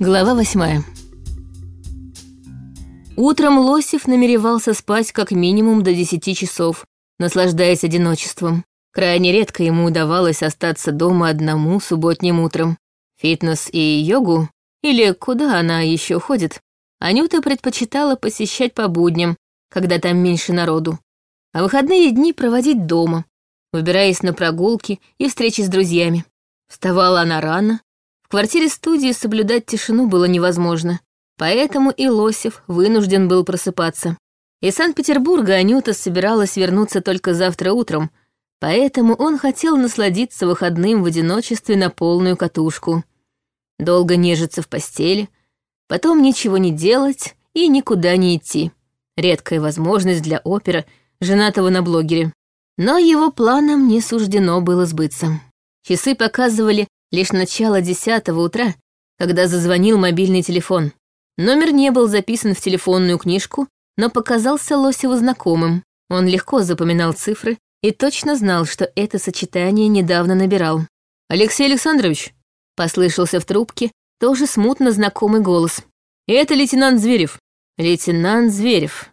Глава восьмая. Утром Лосев намеревался спать как минимум до десяти часов, наслаждаясь одиночеством. Крайне редко ему удавалось остаться дома одному субботним утром. Фитнес и йогу, или куда она еще ходит, Анюта предпочитала посещать по будням, когда там меньше народу, а выходные дни проводить дома, выбираясь на прогулки и встречи с друзьями. Вставала она рано, в квартире-студии соблюдать тишину было невозможно, поэтому и Лосев вынужден был просыпаться. Из Санкт-Петербурга Анюта собиралась вернуться только завтра утром, поэтому он хотел насладиться выходным в одиночестве на полную катушку. Долго нежиться в постели, потом ничего не делать и никуда не идти. Редкая возможность для опера, женатого на блогере. Но его планам не суждено было сбыться. Часы показывали лишь начало десятого утра, когда зазвонил мобильный телефон. Номер не был записан в телефонную книжку, но показался Лосеву знакомым. Он легко запоминал цифры и точно знал, что это сочетание недавно набирал. «Алексей Александрович», — послышался в трубке, тоже смутно знакомый голос. «Это лейтенант Зверев». «Лейтенант Зверев».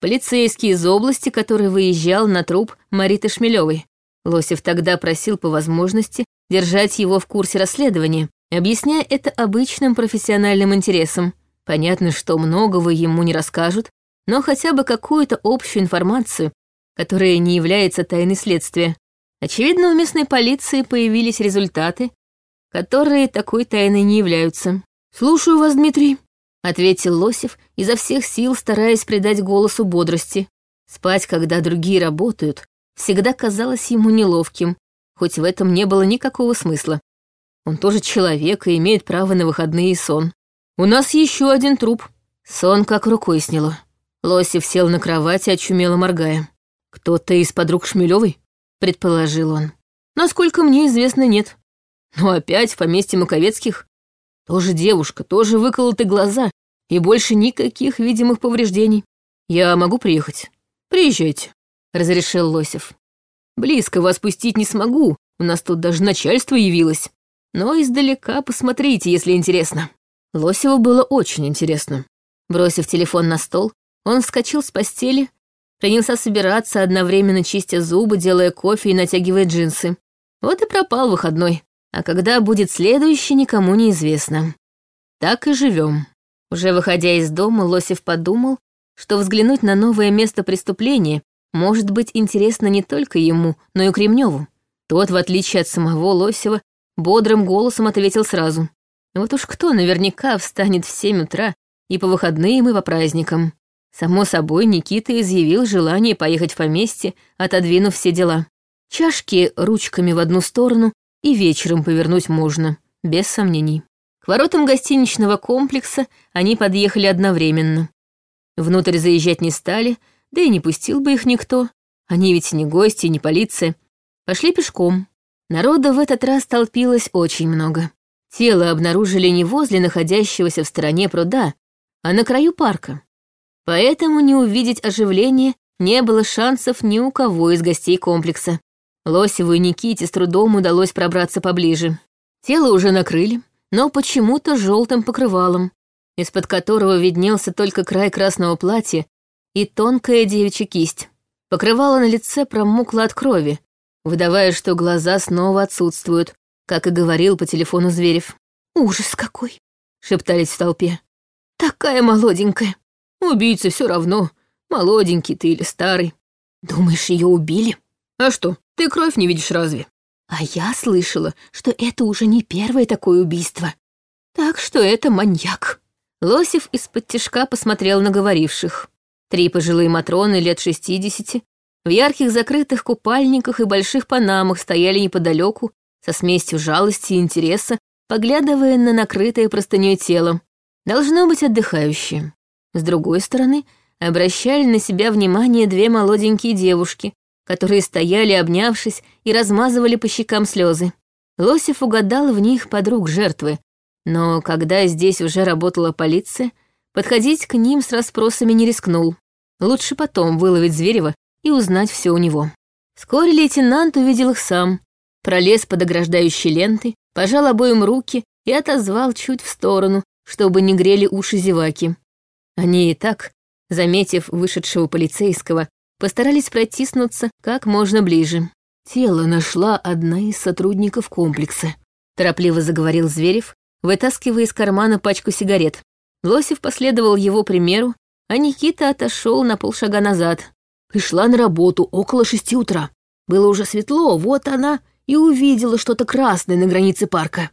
Полицейский из области, который выезжал на труп Мариты Шмелевой. Лосев тогда просил по возможности держать его в курсе расследования, объясняя это обычным профессиональным интересом. Понятно, что многого ему не расскажут, но хотя бы какую-то общую информацию, которая не является тайной следствия. Очевидно, у местной полиции появились результаты, которые такой тайной не являются. «Слушаю вас, Дмитрий», — ответил Лосев, изо всех сил стараясь придать голосу бодрости. Спать, когда другие работают, всегда казалось ему неловким, хоть в этом не было никакого смысла. Он тоже человек и имеет право на выходные и сон. У нас еще один труп. Сон как рукой сняло. Лосев сел на кровати, очумело моргая. «Кто-то из подруг Шмелевой?» — предположил он. «Насколько мне известно, нет. Но опять в поместье Маковецких. Тоже девушка, тоже выколоты глаза и больше никаких видимых повреждений. Я могу приехать? Приезжайте. — разрешил Лосев. «Близко вас пустить не смогу, у нас тут даже начальство явилось. Но издалека посмотрите, если интересно». Лосеву было очень интересно. Бросив телефон на стол, он вскочил с постели, принялся собираться, одновременно чистя зубы, делая кофе и натягивая джинсы. Вот и пропал выходной. А когда будет следующий, никому не известно. Так и живем. Уже выходя из дома, Лосев подумал, что взглянуть на новое место преступления может быть интересно не только ему, но и Кремневу. Тот, в отличие от самого Лосева, бодрым голосом ответил сразу. Вот уж кто наверняка встанет в семь утра и по выходным, и по праздникам. Само собой, Никита изъявил желание поехать в поместье, отодвинув все дела. Чашки ручками в одну сторону и вечером повернуть можно, без сомнений. К воротам гостиничного комплекса они подъехали одновременно. Внутрь заезжать не стали, да и не пустил бы их никто. Они ведь не гости, не полиция. Пошли пешком. Народа в этот раз толпилось очень много. Тело обнаружили не возле находящегося в стороне пруда, а на краю парка. Поэтому не увидеть оживление не было шансов ни у кого из гостей комплекса. Лосеву и Никите с трудом удалось пробраться поближе. Тело уже накрыли, но почему-то желтым покрывалом, из-под которого виднелся только край красного платья и тонкая девичья кисть. Покрывало на лице промокло от крови, выдавая, что глаза снова отсутствуют, как и говорил по телефону Зверев. «Ужас какой!» — шептались в толпе. «Такая молоденькая. Убийца все равно, молоденький ты или старый. Думаешь, ее убили? А что, ты кровь не видишь разве?» А я слышала, что это уже не первое такое убийство. Так что это маньяк. Лосев из-под тишка посмотрел на говоривших. Три пожилые матроны лет шестидесяти в ярких закрытых купальниках и больших панамах стояли неподалеку, со смесью жалости и интереса, поглядывая на накрытое простыней тело. Должно быть отдыхающие. С другой стороны, обращали на себя внимание две молоденькие девушки, которые стояли, обнявшись, и размазывали по щекам слезы. Лосев угадал в них подруг жертвы, но когда здесь уже работала полиция, Подходить к ним с расспросами не рискнул. Лучше потом выловить Зверева и узнать все у него. Вскоре лейтенант увидел их сам, пролез под ограждающей лентой, пожал обоим руки и отозвал чуть в сторону, чтобы не грели уши зеваки. Они и так, заметив вышедшего полицейского, постарались протиснуться как можно ближе. Тело нашла одна из сотрудников комплекса. Торопливо заговорил Зверев, вытаскивая из кармана пачку сигарет. Лосев последовал его примеру, а Никита отошел на полшага назад. Пришла на работу около шести утра. Было уже светло, вот она и увидела что-то красное на границе парка.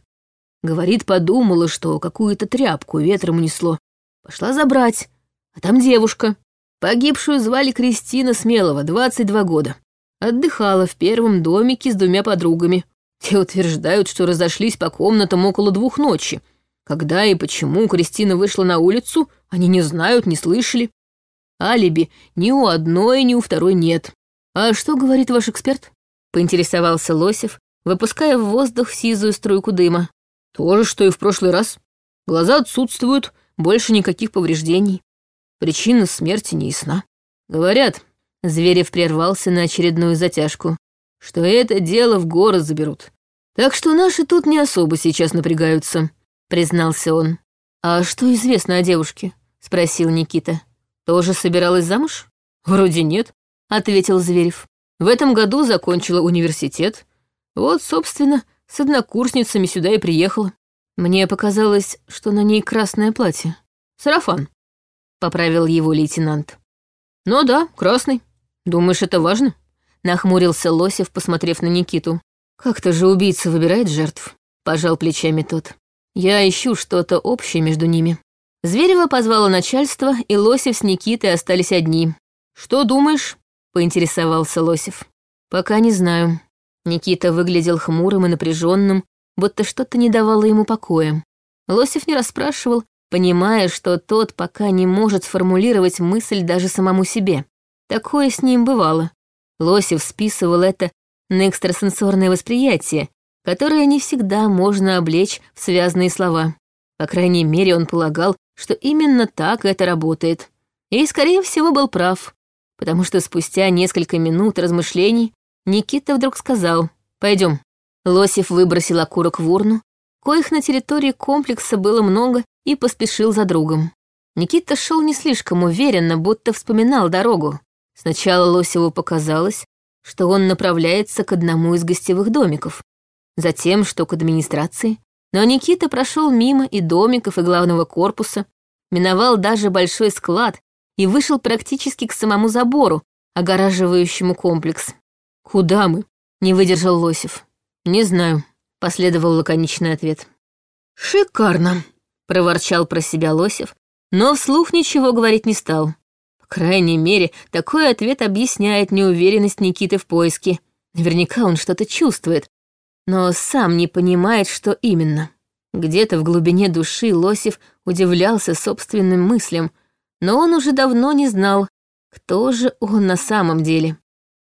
Говорит, подумала, что какую-то тряпку ветром унесло. Пошла забрать, а там девушка. Погибшую звали Кристина Смелова, 22 года. Отдыхала в первом домике с двумя подругами. Те утверждают, что разошлись по комнатам около двух ночи. Когда и почему Кристина вышла на улицу, они не знают, не слышали. Алиби ни у одной, ни у второй нет. А что говорит ваш эксперт? Поинтересовался Лосев, выпуская в воздух сизую струйку дыма. То же, что и в прошлый раз. Глаза отсутствуют, больше никаких повреждений. Причина смерти не ясна. Говорят, Зверев прервался на очередную затяжку, что это дело в город заберут. Так что наши тут не особо сейчас напрягаются, признался он. А что известно о девушке? спросил Никита. Тоже собиралась замуж? Вроде нет, ответил Зверев. В этом году закончила университет. Вот, собственно, с однокурсницами сюда и приехала. Мне показалось, что на ней красное платье. Сарафан, поправил его лейтенант. Ну да, красный. Думаешь, это важно? Нахмурился Лосев, посмотрев на Никиту. Как-то же убийца выбирает жертв, пожал плечами тот. Я ищу что-то общее между ними. Зверева позвала начальство, и Лосев с Никитой остались одни. «Что думаешь?» — поинтересовался Лосев. «Пока не знаю». Никита выглядел хмурым и напряженным, будто что-то не давало ему покоя. Лосев не расспрашивал, понимая, что тот пока не может сформулировать мысль даже самому себе. Такое с ним бывало. Лосев списывал это на экстрасенсорное восприятие, которое не всегда можно облечь в связанные слова. По крайней мере, он полагал, что именно так это работает. И, скорее всего, был прав, потому что спустя несколько минут размышлений Никита вдруг сказал «Пойдем». Лосев выбросил окурок в урну, коих на территории комплекса было много, и поспешил за другом. Никита шел не слишком уверенно, будто вспоминал дорогу. Сначала Лосеву показалось, что он направляется к одному из гостевых домиков, затем, что к администрации, но Никита прошел мимо и домиков, и главного корпуса, миновал даже большой склад и вышел практически к самому забору, огораживающему комплекс. «Куда мы?» — не выдержал Лосев. «Не знаю», — последовал лаконичный ответ. «Шикарно», — проворчал про себя Лосев, но вслух ничего говорить не стал. По крайней мере, такой ответ объясняет неуверенность Никиты в поиске. Наверняка он что-то чувствует, но сам не понимает, что именно. Где-то в глубине души Лосев удивлялся собственным мыслям, но он уже давно не знал, кто же он на самом деле.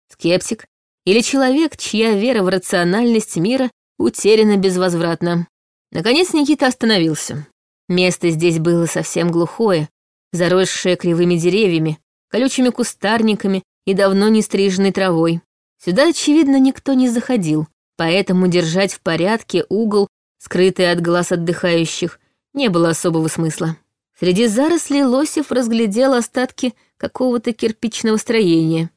Скептик или человек, чья вера в рациональность мира утеряна безвозвратно. Наконец Никита остановился. Место здесь было совсем глухое, заросшее кривыми деревьями, колючими кустарниками и давно не стриженной травой. Сюда, очевидно, никто не заходил, Поэтому держать в порядке угол, скрытый от глаз отдыхающих, не было особого смысла. Среди зарослей Лосев разглядел остатки какого-то кирпичного строения.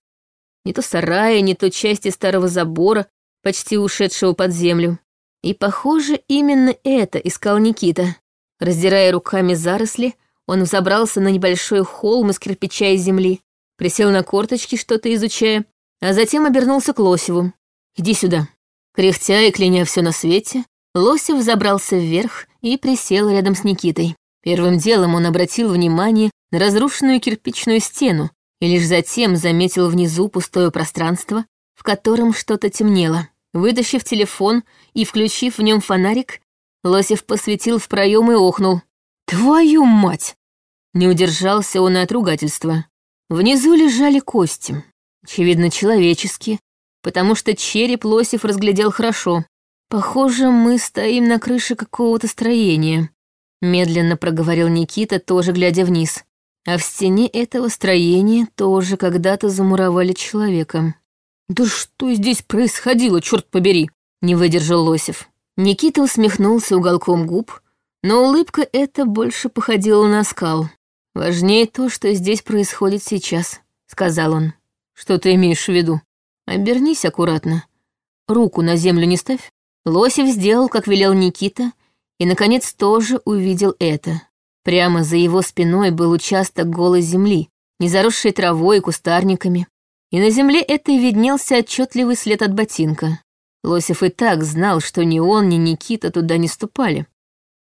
Не то сарая, не то части старого забора, почти ушедшего под землю. И, похоже, именно это искал Никита. Раздирая руками заросли, он взобрался на небольшой холм из кирпича и земли, присел на корточки, что-то изучая, а затем обернулся к Лосеву. «Иди сюда». Кряхтя и кляня все на свете, Лосев забрался вверх и присел рядом с Никитой. Первым делом он обратил внимание на разрушенную кирпичную стену и лишь затем заметил внизу пустое пространство, в котором что-то темнело. Вытащив телефон и включив в нем фонарик, Лосев посветил в проем и охнул. «Твою мать!» Не удержался он и от ругательства. Внизу лежали кости, очевидно, человеческие, потому что череп Лосев разглядел хорошо. «Похоже, мы стоим на крыше какого-то строения», — медленно проговорил Никита, тоже глядя вниз. А в стене этого строения тоже когда-то замуровали человека. «Да что здесь происходило, черт побери!» — не выдержал Лосев. Никита усмехнулся уголком губ, Но улыбка эта больше походила на скал. «Важнее то, что здесь происходит сейчас», — сказал он. «Что ты имеешь в виду? Обернись аккуратно. Руку на землю не ставь». Лосев сделал, как велел Никита, и, наконец, тоже увидел это. Прямо за его спиной был участок голой земли, не заросший травой и кустарниками. И на земле этой виднелся отчетливый след от ботинка. Лосев и так знал, что ни он, ни Никита туда не ступали.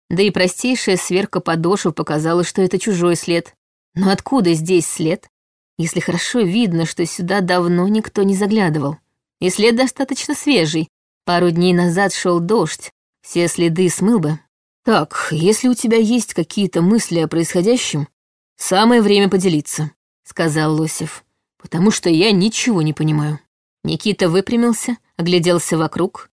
Да и простейшая сверка подошв показала, что это чужой след. Но откуда здесь след, если хорошо видно, что сюда давно никто не заглядывал? И след достаточно свежий. Пару дней назад шел дождь, все следы смыл бы. Так, если у тебя есть какие-то мысли о происходящем, самое время поделиться, сказал Лосев, потому что я ничего не понимаю. Никита выпрямился, огляделся вокруг.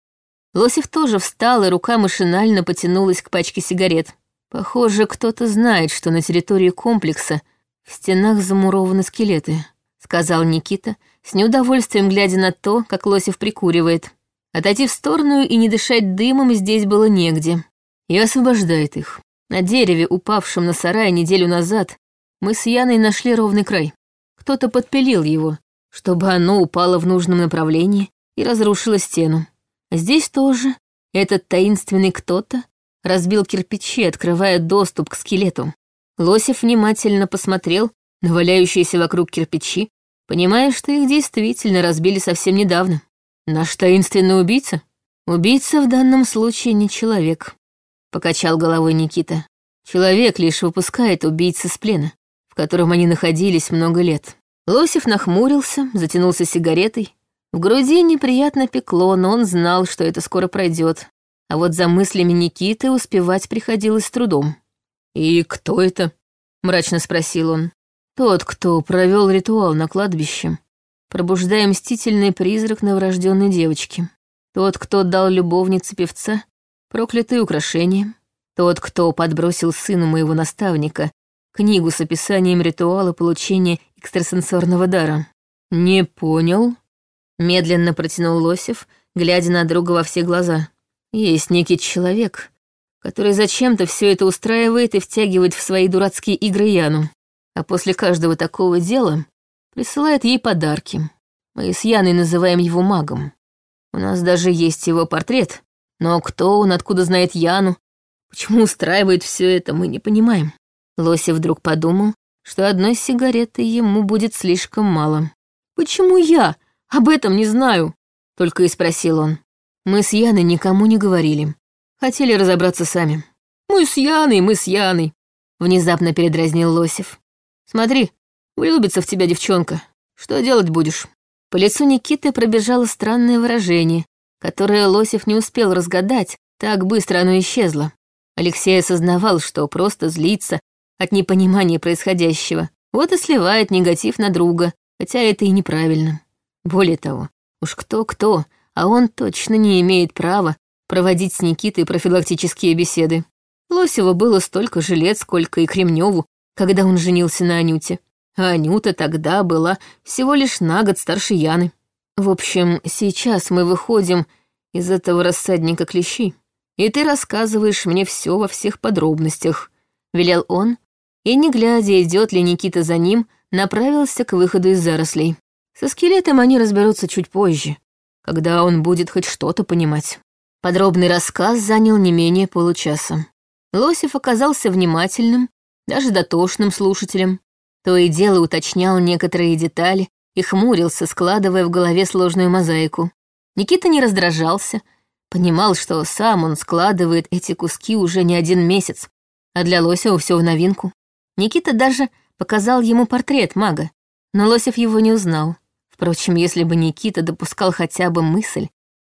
Лосев тоже встал, и рука машинально потянулась к пачке сигарет. Похоже, кто-то знает, что на территории комплекса в стенах замурованы скелеты, сказал Никита, с неудовольствием глядя на то, как Лосев прикуривает. Отойти в сторону и не дышать дымом здесь было негде. И освобождает их. На дереве, упавшем на сарай неделю назад, мы с Яной нашли ровный край. Кто-то подпилил его, чтобы оно упало в нужном направлении и разрушило стену. Здесь тоже этот таинственный кто-то разбил кирпичи, открывая доступ к скелету. Лосев внимательно посмотрел на валяющиеся вокруг кирпичи, понимая, что их действительно разбили совсем недавно. Наш таинственный убийца? Убийца в данном случае не человек, покачал головой Никита. Человек лишь выпускает убийцы с плена, в котором они находились много лет. Лосев нахмурился, затянулся сигаретой. В груди неприятно пекло, но он знал, что это скоро пройдет. А вот за мыслями Никиты успевать приходилось с трудом. «И кто это?» — мрачно спросил он. «Тот, кто провел ритуал на кладбище, пробуждая мстительный призрак новорожденной девочки. Тот, кто дал любовнице певца проклятые украшения. Тот, кто подбросил сыну моего наставника книгу с описанием ритуала получения экстрасенсорного дара. «Не понял», — медленно протянул Лосев, глядя на друга во все глаза. «Есть некий человек, который зачем-то все это устраивает и втягивает в свои дурацкие игры Яну. А после каждого такого дела присылает ей подарки. Мы с Яной называем его магом. У нас даже есть его портрет, но кто он, откуда знает Яну, почему устраивает все это, мы не понимаем. Лося вдруг подумал, что одной сигареты ему будет слишком мало. «Почему я? Об этом не знаю», — только и спросил он. Мы с Яной никому не говорили. Хотели разобраться сами. «Мы с Яной, мы с Яной», — внезапно передразнил Лосев. «Смотри, Влюбится в тебя девчонка. Что делать будешь?» По лицу Никиты пробежало странное выражение, которое Лосев не успел разгадать, так быстро оно исчезло. Алексей осознавал, что просто злится от непонимания происходящего, вот и сливает негатив на друга, хотя это и неправильно. Более того, уж кто-кто, а он точно не имеет права проводить с Никитой профилактические беседы. Лосеву было столько же лет, сколько и Кремневу, когда он женился на Анюте а Анюта тогда была всего лишь на год старше Яны. В общем, сейчас мы выходим из этого рассадника клещей, и ты рассказываешь мне все во всех подробностях», — велел он, и, не глядя, идет ли Никита за ним, направился к выходу из зарослей. Со скелетом они разберутся чуть позже, когда он будет хоть что-то понимать. Подробный рассказ занял не менее получаса. Лосев оказался внимательным, даже дотошным слушателем. То и дело уточнял некоторые детали и хмурился, складывая в голове сложную мозаику. Никита не раздражался, понимал, что сам он складывает эти куски уже не один месяц, а для Лосева все в новинку. Никита даже показал ему портрет мага, но Лосев его не узнал. Впрочем, если бы Никита допускал хотя бы мысль,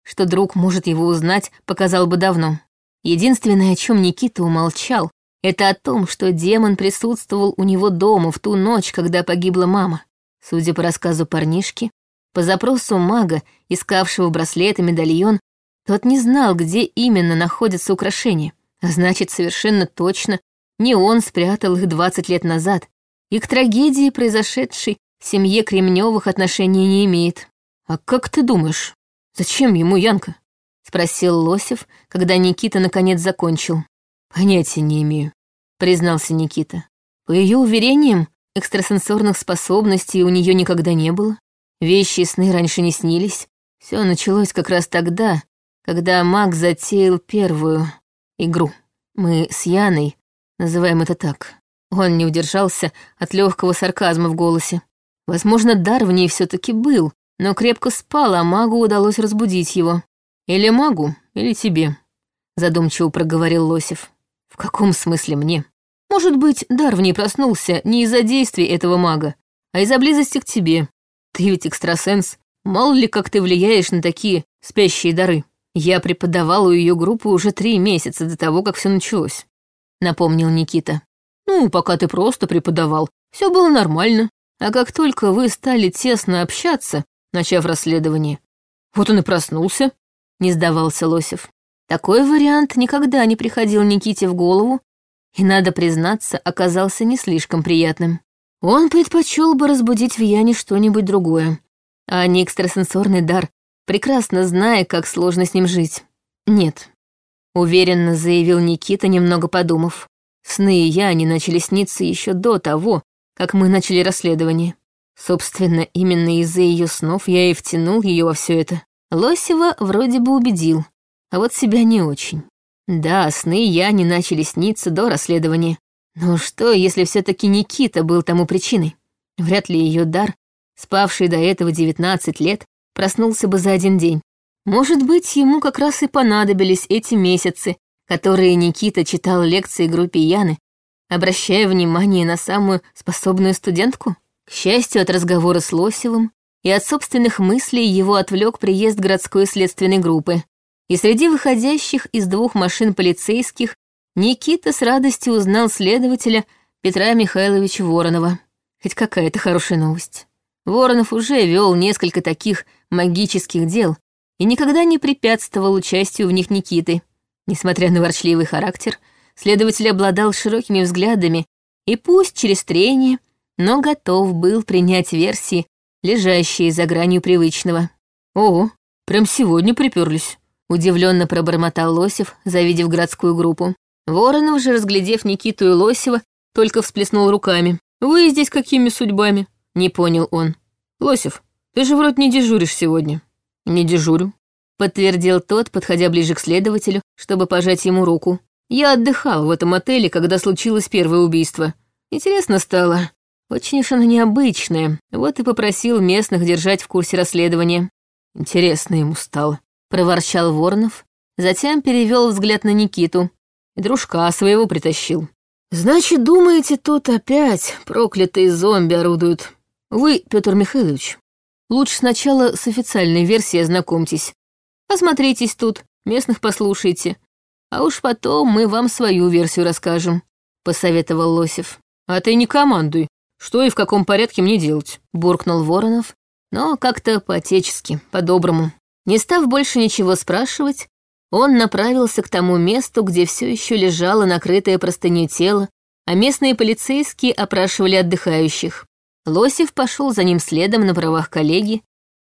что друг может его узнать, показал бы давно. Единственное, о чем Никита умолчал, это о том, что демон присутствовал у него дома в ту ночь, когда погибла мама. Судя по рассказу парнишки, по запросу мага, искавшего браслет и медальон, тот не знал, где именно находятся украшения. А значит, совершенно точно не он спрятал их 20 лет назад, и к трагедии, произошедшей в семье Кремневых, отношения не имеет. «А как ты думаешь, зачем ему Янка?» — спросил Лосев, когда Никита наконец закончил. Понятия не имею, признался Никита. По ее уверениям, экстрасенсорных способностей у нее никогда не было. Вещи и сны раньше не снились. Все началось как раз тогда, когда маг затеял первую игру. Мы с Яной называем это так. Он не удержался от легкого сарказма в голосе. Возможно, дар в ней все-таки был, но крепко спал, а магу удалось разбудить его. Или магу, или тебе, задумчиво проговорил Лосев. В каком смысле мне? Может быть, дар в ней проснулся не из-за действий этого мага, а из-за близости к тебе. Ты ведь экстрасенс. Мало ли, как ты влияешь на такие спящие дары. Я преподавал у ее группы уже три месяца до того, как все началось. Напомнил Никита. Ну, пока ты просто преподавал, все было нормально. А как только вы стали тесно общаться, начав расследование, вот он и проснулся, не сдавался Лосев. Такой вариант никогда не приходил Никите в голову, и, надо признаться, оказался не слишком приятным. Он предпочел бы разбудить в Яне что-нибудь другое, а не экстрасенсорный дар, прекрасно зная, как сложно с ним жить. Нет, уверенно заявил Никита, немного подумав. Сны и Яне начали сниться еще до того, как мы начали расследование. Собственно, именно из-за ее снов я и втянул ее во все это. Лосева вроде бы убедил, а вот себя не очень. Да, сны я не начали сниться до расследования. Но что, если все таки Никита был тому причиной? Вряд ли ее дар, спавший до этого 19 лет, проснулся бы за один день. Может быть, ему как раз и понадобились эти месяцы, которые Никита читал лекции группе Яны, обращая внимание на самую способную студентку? К счастью, от разговора с Лосевым и от собственных мыслей его отвлек приезд городской следственной группы, и среди выходящих из двух машин полицейских Никита с радостью узнал следователя Петра Михайловича Воронова. Хоть какая-то хорошая новость. Воронов уже вел несколько таких магических дел и никогда не препятствовал участию в них Никиты. Несмотря на ворчливый характер, следователь обладал широкими взглядами и пусть через трение, но готов был принять версии, лежащие за гранью привычного. «О, прям сегодня приперлись», Удивленно пробормотал Лосев, завидев городскую группу. Воронов же, разглядев Никиту и Лосева, только всплеснул руками. «Вы здесь какими судьбами?» Не понял он. «Лосев, ты же вроде не дежуришь сегодня». «Не дежурю», — подтвердил тот, подходя ближе к следователю, чтобы пожать ему руку. «Я отдыхал в этом отеле, когда случилось первое убийство. Интересно стало. Очень уж оно необычное, вот и попросил местных держать в курсе расследования. Интересно ему стало проворчал Воронов, затем перевел взгляд на Никиту. И дружка своего притащил. «Значит, думаете, тут опять проклятые зомби орудуют? Вы, Петр Михайлович, лучше сначала с официальной версией ознакомьтесь. Осмотритесь тут, местных послушайте, а уж потом мы вам свою версию расскажем», — посоветовал Лосев. «А ты не командуй, что и в каком порядке мне делать», — буркнул Воронов, но как-то по-отечески, по-доброму. Не став больше ничего спрашивать, он направился к тому месту, где все еще лежало накрытое простыней тело, а местные полицейские опрашивали отдыхающих. Лосев пошел за ним следом на правах коллеги,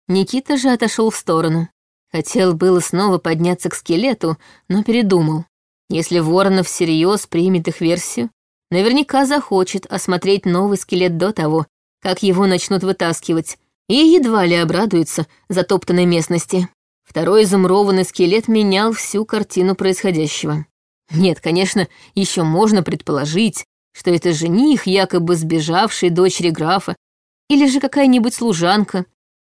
Никита же отошел в сторону. Хотел было снова подняться к скелету, но передумал. Если Воронов всерьез примет их версию, наверняка захочет осмотреть новый скелет до того, как его начнут вытаскивать, и едва ли обрадуется затоптанной местности. Второй изумрованный скелет менял всю картину происходящего. Нет, конечно, еще можно предположить, что это жених, якобы сбежавший дочери графа, или же какая-нибудь служанка,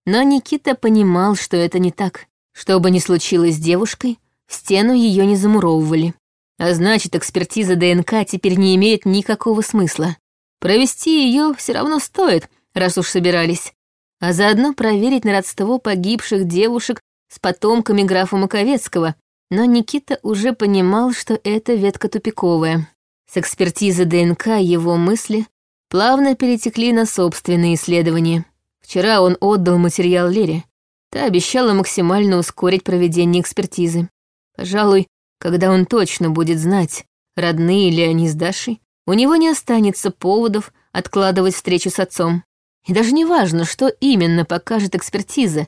но Никита понимал, что это не так. Что бы ни случилось с девушкой, в стену ее не замуровывали. А значит, экспертиза ДНК теперь не имеет никакого смысла. Провести ее все равно стоит, раз уж собирались. А заодно проверить на родство погибших девушек с потомками графа Маковецкого, но Никита уже понимал, что это ветка тупиковая. С экспертизы ДНК его мысли плавно перетекли на собственные исследования. Вчера он отдал материал Лере. Та обещала максимально ускорить проведение экспертизы. Пожалуй, когда он точно будет знать, родные ли они с Дашей, у него не останется поводов откладывать встречу с отцом. И даже не важно, что именно покажет экспертиза,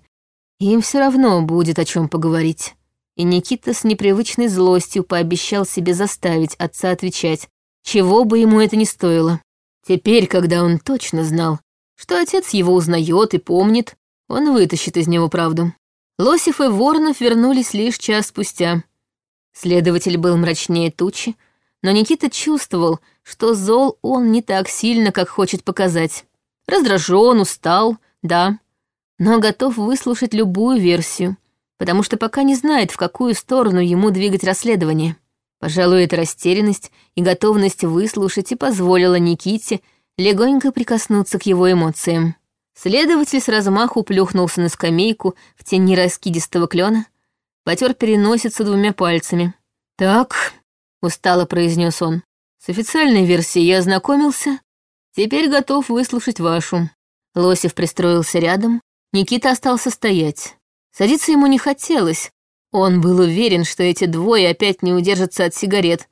им все равно будет о чем поговорить. И Никита с непривычной злостью пообещал себе заставить отца отвечать, чего бы ему это ни стоило. Теперь, когда он точно знал, что отец его узнает и помнит, он вытащит из него правду. Лосев и Воронов вернулись лишь час спустя. Следователь был мрачнее тучи, но Никита чувствовал, что зол он не так сильно, как хочет показать. Раздражен, устал, да, но готов выслушать любую версию, потому что пока не знает, в какую сторону ему двигать расследование. Пожалуй, эта растерянность и готовность выслушать и позволила Никите легонько прикоснуться к его эмоциям. Следователь с размаху плюхнулся на скамейку в тени раскидистого клена, потер переносицу двумя пальцами. «Так», — устало произнес он, — «с официальной версией я ознакомился, теперь готов выслушать вашу». Лосев пристроился рядом, Никита остался стоять. Садиться ему не хотелось, он был уверен, что эти двое опять не удержатся от сигарет,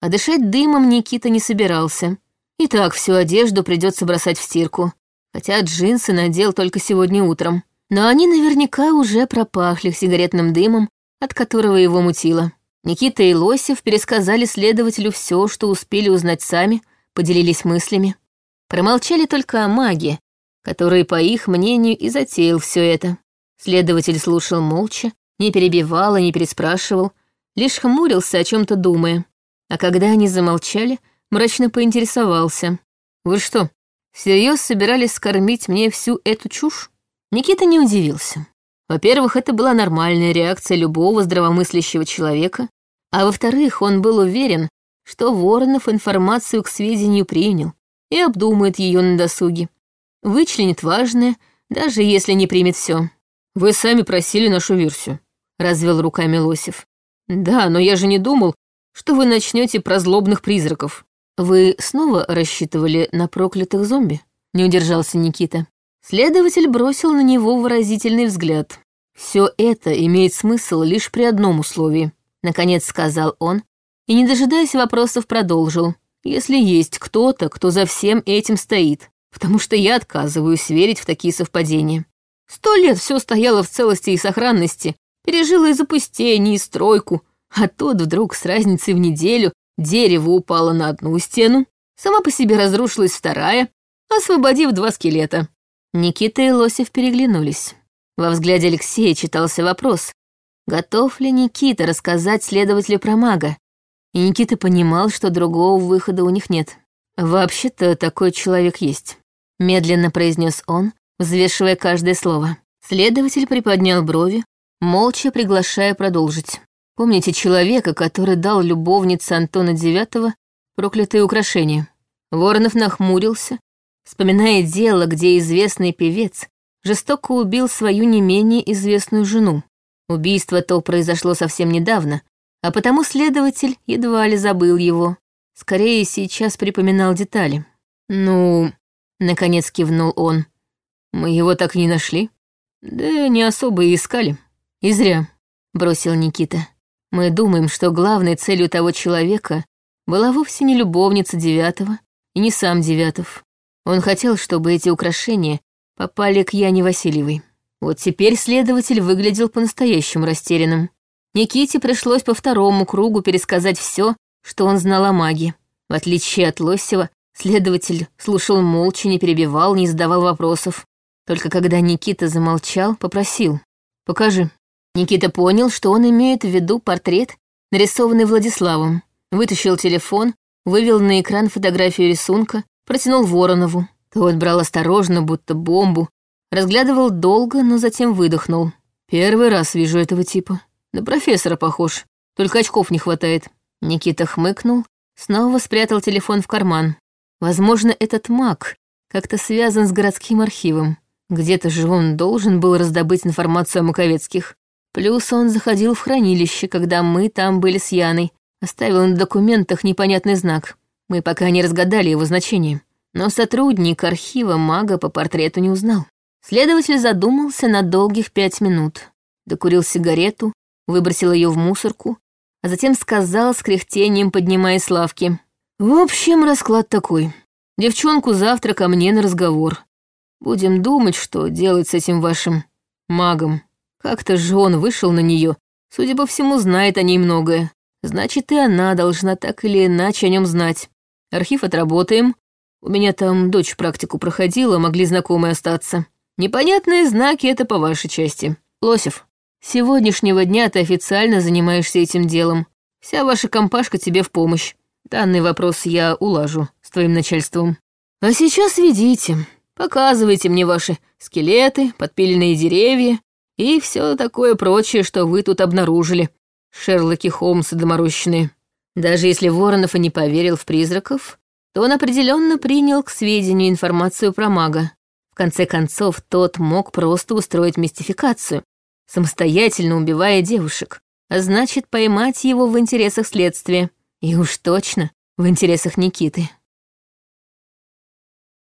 а дышать дымом Никита не собирался. И так всю одежду придется бросать в стирку, хотя джинсы надел только сегодня утром. Но они наверняка уже пропахли сигаретным дымом, от которого его мутило. Никита и Лосев пересказали следователю все, что успели узнать сами, поделились мыслями. Промолчали только о маге, который, по их мнению, и затеял все это. Следователь слушал молча, не перебивал и не переспрашивал, лишь хмурился, о чем то думая. А когда они замолчали, мрачно поинтересовался. «Вы что, всерьез собирались скормить мне всю эту чушь?» Никита не удивился. Во-первых, это была нормальная реакция любого здравомыслящего человека, а во-вторых, он был уверен, что Воронов информацию к сведению принял и обдумает ее на досуге. Вычленит важное, даже если не примет все. «Вы сами просили нашу версию», развел руками Лосев. Да, но я же не думал, что вы начнете про злобных призраков. Вы снова рассчитывали на проклятых зомби? Не удержался Никита. Следователь бросил на него выразительный взгляд. Все это имеет смысл лишь при одном условии, наконец сказал он, и, не дожидаясь вопросов, продолжил. Если есть кто-то, кто за всем этим стоит, потому что я отказываюсь верить в такие совпадения. Сто лет все стояло в целости и сохранности, Пережила и запустение, и стройку. А тут вдруг с разницей в неделю дерево упало на одну стену, сама по себе разрушилась вторая, освободив два скелета. Никита и Лосев переглянулись. Во взгляде Алексея читался вопрос, готов ли Никита рассказать следователю про мага. И Никита понимал, что другого выхода у них нет. «Вообще-то такой человек есть», — медленно произнес он, взвешивая каждое слово. Следователь приподнял брови, молча приглашая продолжить. Помните человека, который дал любовнице Антона Девятого проклятые украшения? Воронов нахмурился, вспоминая дело, где известный певец жестоко убил свою не менее известную жену. Убийство то произошло совсем недавно, а потому следователь едва ли забыл его. Скорее, сейчас припоминал детали. «Ну...» — наконец кивнул он. «Мы его так и не нашли. Да не особо и искали». «И зря», — бросил Никита. «Мы думаем, что главной целью того человека была вовсе не любовница Девятого и не сам Девятов. Он хотел, чтобы эти украшения попали к Яне Васильевой. Вот теперь следователь выглядел по-настоящему растерянным. Никите пришлось по второму кругу пересказать все, что он знал о маге. В отличие от Лосева, следователь слушал молча, не перебивал, не задавал вопросов. Только когда Никита замолчал, попросил. «Покажи». Никита понял, что он имеет в виду портрет, нарисованный Владиславом. Вытащил телефон, вывел на экран фотографию рисунка, протянул Воронову. Тот брал осторожно, будто бомбу, разглядывал долго, но затем выдохнул. Первый раз вижу этого типа. На профессора похож, только очков не хватает. Никита хмыкнул, снова спрятал телефон в карман. Возможно, этот маг как-то связан с городским архивом. Где-то же он должен был раздобыть информацию о Маковецких. Плюс он заходил в хранилище, когда мы там были с Яной. Оставил на документах непонятный знак. Мы пока не разгадали его значение. Но сотрудник архива мага по портрету не узнал. Следователь задумался на долгих пять минут. Докурил сигарету, выбросил ее в мусорку, а затем сказал с кряхтением, поднимая с лавки. «В общем, расклад такой. Девчонку завтра ко мне на разговор. Будем думать, что делать с этим вашим магом». Как-то же он вышел на нее, Судя по всему, знает о ней многое. Значит, и она должна так или иначе о нем знать. Архив отработаем. У меня там дочь практику проходила, могли знакомые остаться. Непонятные знаки — это по вашей части. Лосев, с сегодняшнего дня ты официально занимаешься этим делом. Вся ваша компашка тебе в помощь. Данный вопрос я улажу с твоим начальством. А сейчас ведите, показывайте мне ваши скелеты, подпиленные деревья и все такое прочее, что вы тут обнаружили. Шерлоки Холмсы доморощенные. Даже если Воронов и не поверил в призраков, то он определенно принял к сведению информацию про мага. В конце концов, тот мог просто устроить мистификацию, самостоятельно убивая девушек, а значит, поймать его в интересах следствия. И уж точно в интересах Никиты.